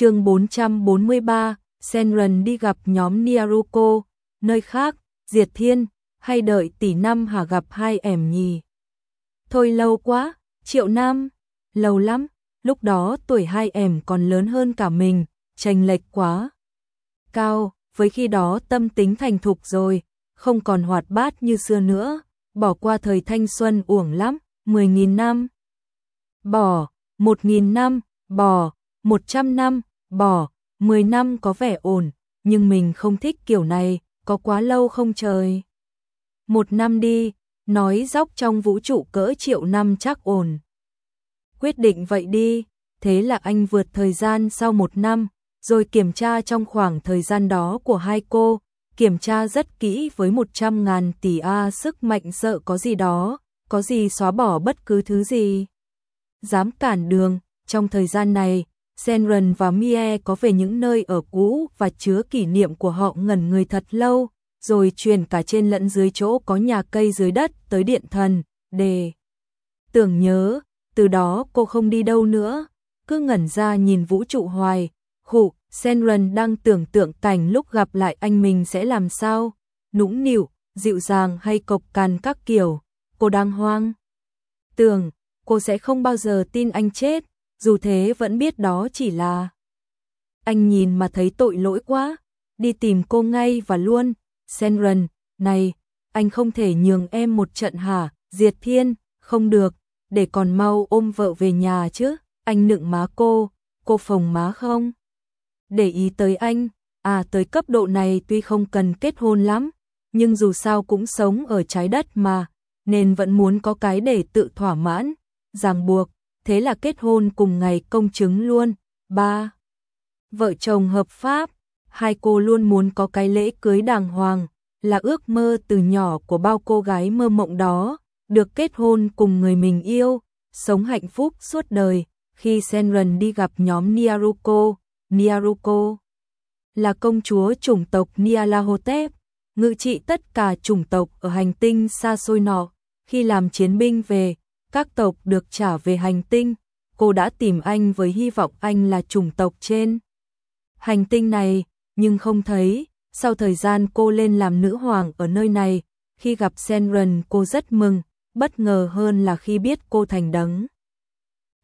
chương 443, Senran đi gặp nhóm Niaruko, nơi khác, Diệt Thiên, hay đợi tỷ năm hả gặp hai ẻm nhì. Thôi lâu quá, triệu năm, lâu lắm, lúc đó tuổi hai ẻm còn lớn hơn cả mình, chênh lệch quá. Cao, với khi đó tâm tính thành thục rồi, không còn hoạt bát như xưa nữa, bỏ qua thời thanh xuân uổng lắm, 10.000 năm. Bỏ, 1.000 năm, bỏ, 100 năm, bỏ, 10 năm có vẻ ổn, nhưng mình không thích kiểu này, có quá lâu không trời. Một năm đi, nói dốc trong vũ trụ cỡ triệu năm chắc ổn. Quyết định vậy đi, thế là anh vượt thời gian sau một năm, rồi kiểm tra trong khoảng thời gian đó của hai cô, kiểm tra rất kỹ với 100 ngàn tỷ A sức mạnh sợ có gì đó, có gì xóa bỏ bất cứ thứ gì. Dám cản đường, trong thời gian này, Senran và Mie có về những nơi ở cũ và chứa kỷ niệm của họ ngẩn người thật lâu, rồi truyền cả trên lẫn dưới chỗ có nhà cây dưới đất tới điện thần, để tưởng nhớ, từ đó cô không đi đâu nữa, cứ ngẩn ra nhìn vũ trụ hoài, khụ, Senran đang tưởng tượng cảnh lúc gặp lại anh mình sẽ làm sao, nũng nịu, dịu dàng hay cộc cằn các kiểu, cô đang hoang. Tưởng, cô sẽ không bao giờ tin anh chết, dù thế vẫn biết đó chỉ là. Anh nhìn mà thấy tội lỗi quá, đi tìm cô ngay và luôn, Senran, này, anh không thể nhường em một trận hả, Diệt Thiên, không được, để còn mau ôm vợ về nhà chứ, anh nựng má cô, cô phồng má không? Để ý tới anh, à tới cấp độ này tuy không cần kết hôn lắm, nhưng dù sao cũng sống ở trái đất mà, nên vẫn muốn có cái để tự thỏa mãn, ràng buộc, thế là kết hôn cùng ngày công chứng luôn. ba Vợ chồng hợp pháp, hai cô luôn muốn có cái lễ cưới đàng hoàng, là ước mơ từ nhỏ của bao cô gái mơ mộng đó, được kết hôn cùng người mình yêu, sống hạnh phúc suốt đời. Khi Senran đi gặp nhóm Niaruko, Niaruko là công chúa chủng tộc Nialahotep, ngự trị tất cả chủng tộc ở hành tinh xa xôi nọ. Khi làm chiến binh về, các tộc được trả về hành tinh, cô đã tìm anh với hy vọng anh là chủng tộc trên. Hành tinh này, nhưng không thấy. Sau thời gian cô lên làm nữ hoàng ở nơi này, khi gặp Senran cô rất mừng, bất ngờ hơn là khi biết cô thành đấng.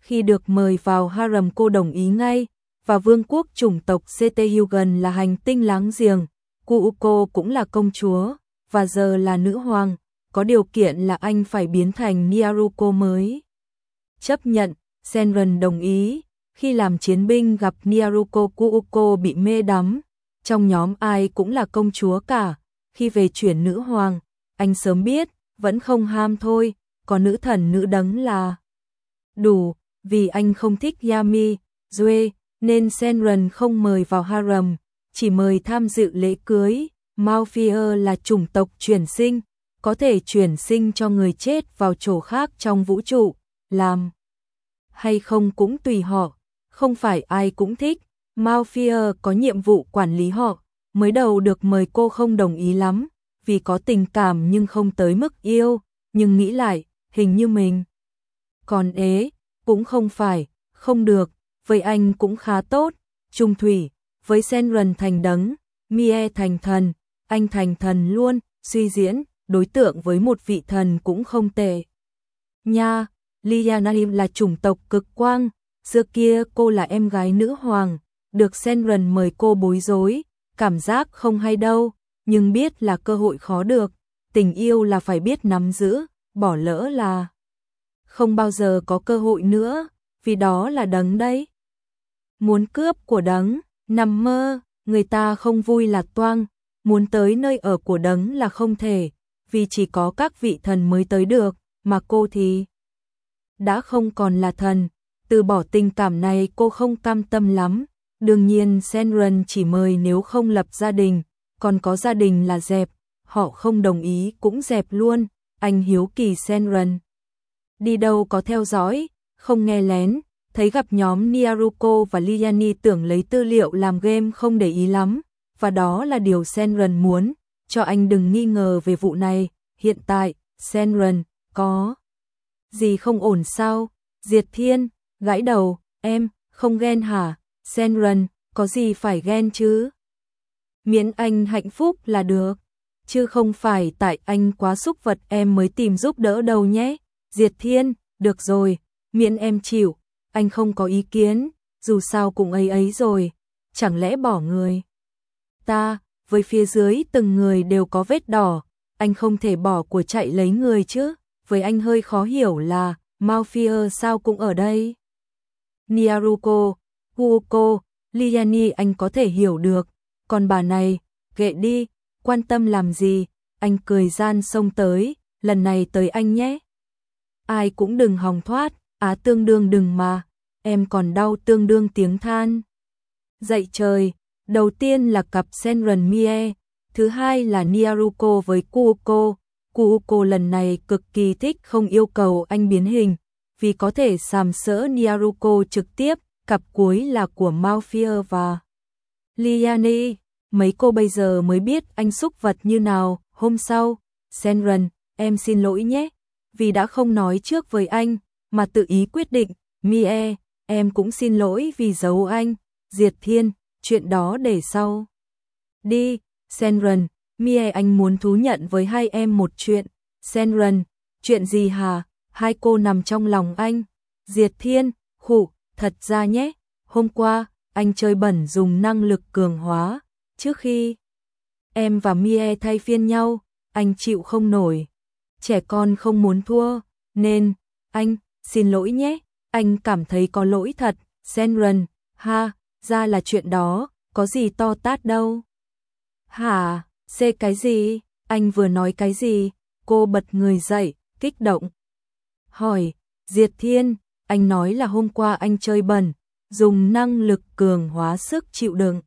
Khi được mời vào harem cô đồng ý ngay, và vương quốc chủng tộc CT Hugan là hành tinh láng giềng, Kuuko cũng là công chúa, và giờ là nữ hoàng, có điều kiện là anh phải biến thành Niaruko mới. Chấp nhận, Senran đồng ý, khi làm chiến binh gặp Niaruko Kuuko bị mê đắm, trong nhóm ai cũng là công chúa cả, khi về chuyển nữ hoàng, anh sớm biết, vẫn không ham thôi, có nữ thần nữ đấng là đủ, vì anh không thích Yami, Due, nên Senran không mời vào harem, chỉ mời tham dự lễ cưới. Malfear là chủng tộc chuyển sinh, có thể chuyển sinh cho người chết vào chỗ khác trong vũ trụ, làm hay không cũng tùy họ, không phải ai cũng thích. mafia có nhiệm vụ quản lý họ, mới đầu được mời cô không đồng ý lắm, vì có tình cảm nhưng không tới mức yêu, nhưng nghĩ lại, hình như mình. Còn ế, cũng không phải, không được, với anh cũng khá tốt, trung thủy, với Senran thành đấng, Mie thành thần, anh thành thần luôn, suy diễn, đối tượng với một vị thần cũng không tệ. Nha, Lianalim là chủng tộc cực quang, xưa kia cô là em gái nữ hoàng, được Senran mời cô bối rối, cảm giác không hay đâu, nhưng biết là cơ hội khó được, tình yêu là phải biết nắm giữ, bỏ lỡ là không bao giờ có cơ hội nữa, vì đó là đấng đấy. Muốn cướp của đấng, nằm mơ, người ta không vui là toang, muốn tới nơi ở của đấng là không thể, vì chỉ có các vị thần mới tới được, mà cô thì đã không còn là thần, từ bỏ tình cảm này cô không cam tâm lắm. Đương nhiên Senran chỉ mời nếu không lập gia đình, còn có gia đình là dẹp, họ không đồng ý cũng dẹp luôn, anh hiếu kỳ Senran. Đi đâu có theo dõi, không nghe lén, thấy gặp nhóm Niaruko và Liani tưởng lấy tư liệu làm game không để ý lắm, và đó là điều Senran muốn, cho anh đừng nghi ngờ về vụ này, hiện tại, Senran, có gì không ổn sao? Diệt Thiên, gãi đầu, em, không ghen hả? Senran, có gì phải ghen chứ? Miễn anh hạnh phúc là được, chứ không phải tại anh quá xúc vật em mới tìm giúp đỡ đâu nhé. Diệt Thiên, được rồi, miễn em chịu, anh không có ý kiến, dù sao cũng ấy ấy rồi, chẳng lẽ bỏ người. Ta, với phía dưới từng người đều có vết đỏ, anh không thể bỏ của chạy lấy người chứ, với anh hơi khó hiểu là, Mafia sao cũng ở đây. Niaruko, Huoko, Liani anh có thể hiểu được, còn bà này, ghệ đi, quan tâm làm gì, anh cười gian xông tới, lần này tới anh nhé. Ai cũng đừng hòng thoát, á tương đương đừng mà, em còn đau tương đương tiếng than. Dậy trời, đầu tiên là cặp Senran Mie, thứ hai là Niaruko với Kuoko. Kuoko lần này cực kỳ thích không yêu cầu anh biến hình, vì có thể sàm sỡ Niaruko trực tiếp, cặp cuối là của Mafia và Liani. Mấy cô bây giờ mới biết anh xúc vật như nào, hôm sau, Senran, em xin lỗi nhé, vì đã không nói trước với anh, mà tự ý quyết định, Mie, em cũng xin lỗi vì giấu anh, Diệt Thiên, chuyện đó để sau. Đi, Senran, Mie anh muốn thú nhận với hai em một chuyện, Senran, chuyện gì hả, hai cô nằm trong lòng anh, Diệt Thiên, khủ, thật ra nhé, hôm qua, anh chơi bẩn dùng năng lực cường hóa, trước khi em và Mie thay phiên nhau, anh chịu không nổi. Trẻ con không muốn thua, nên, anh, xin lỗi nhé, anh cảm thấy có lỗi thật, Senran, ha, ra là chuyện đó, có gì to tát đâu. Hả, xê cái gì, anh vừa nói cái gì, cô bật người dậy, kích động. Hỏi, Diệt Thiên, anh nói là hôm qua anh chơi bẩn, dùng năng lực cường hóa sức chịu đựng.